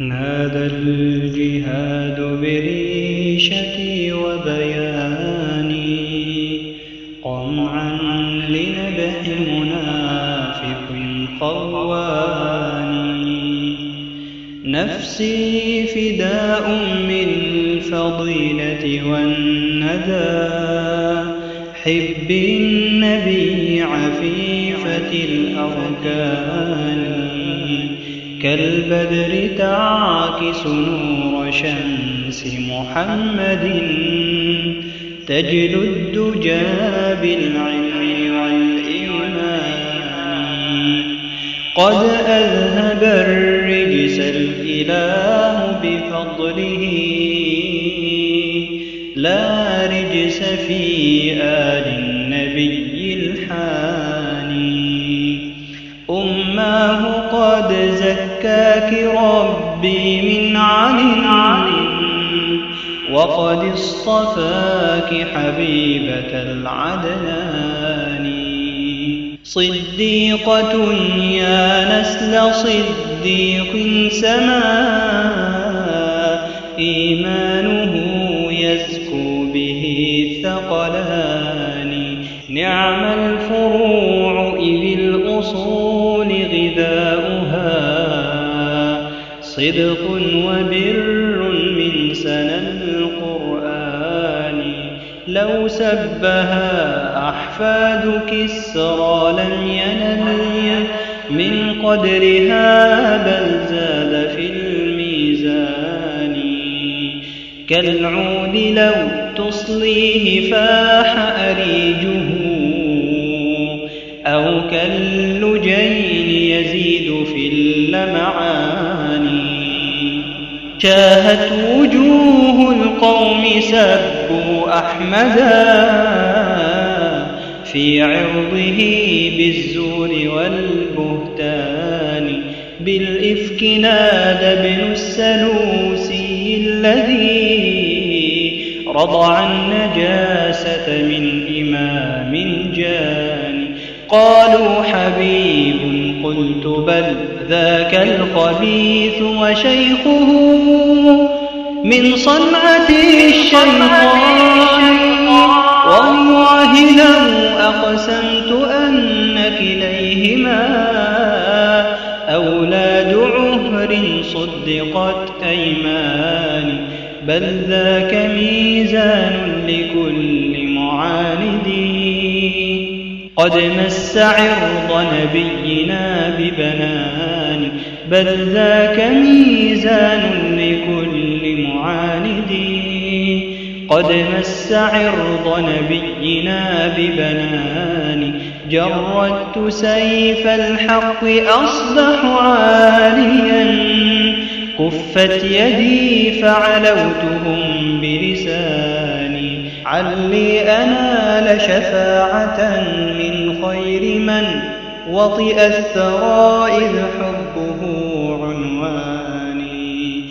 نادى الجهاد بريشتي وبياني. قمعا لنبح منافق خواني نفسي فداء من الفضيلة والندى. حب النبي عفيفة الأركان. كالبدر تعاكس نور شمس محمد. تجلو الدجى بالعلم والإيمان. قد أذهب الرجس الإله بفضله. لا رجس في آل النبي الحاني أماه قد زكاك ربي من علم وقد اصطفاك حبيبة العدنان. صديقة يا نسل صديق سما إيمانه يزكو به الثقلان نعم الفروع إذ الأصول غذاؤها صدق وبر من سنى القرآن. لو سبها أحفاد كسرى لم ينل من قدرها بل زاد في الميزان. كالعود لو تصليه فاح أريجه. أو كاللجين يزيد في اللمعان شاهت وجوه القوم سبوا أحمدا في عرضه بالزور والبهتان. بالإفك نادى ابن السلوسي الذي رضع النجاسة من قالوا حبيب قلت بل ذاك الخبيث وشيخه من صنعة الشيطان. والله لو أقسمت أن كليهما أولاد عهر صدقت أيماني بل ذاك ميزان لكل قد مس عرض نبينا ببنان بل ذاك ميزان لكل معاند. قد مس عرض نبينا ببنان جردت سيف الحق أصبح عاليا. كفت يدي فعلوتهم بلساني علي أنال شفاعة من خير من وطئ الثرى إذ حبه عنواني.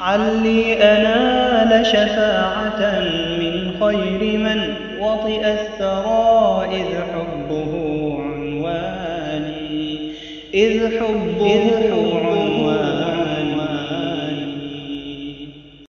علي أنال شفاعة من خير من وطئ الثرى إذ حبه عنواني إذ حبه عنواني.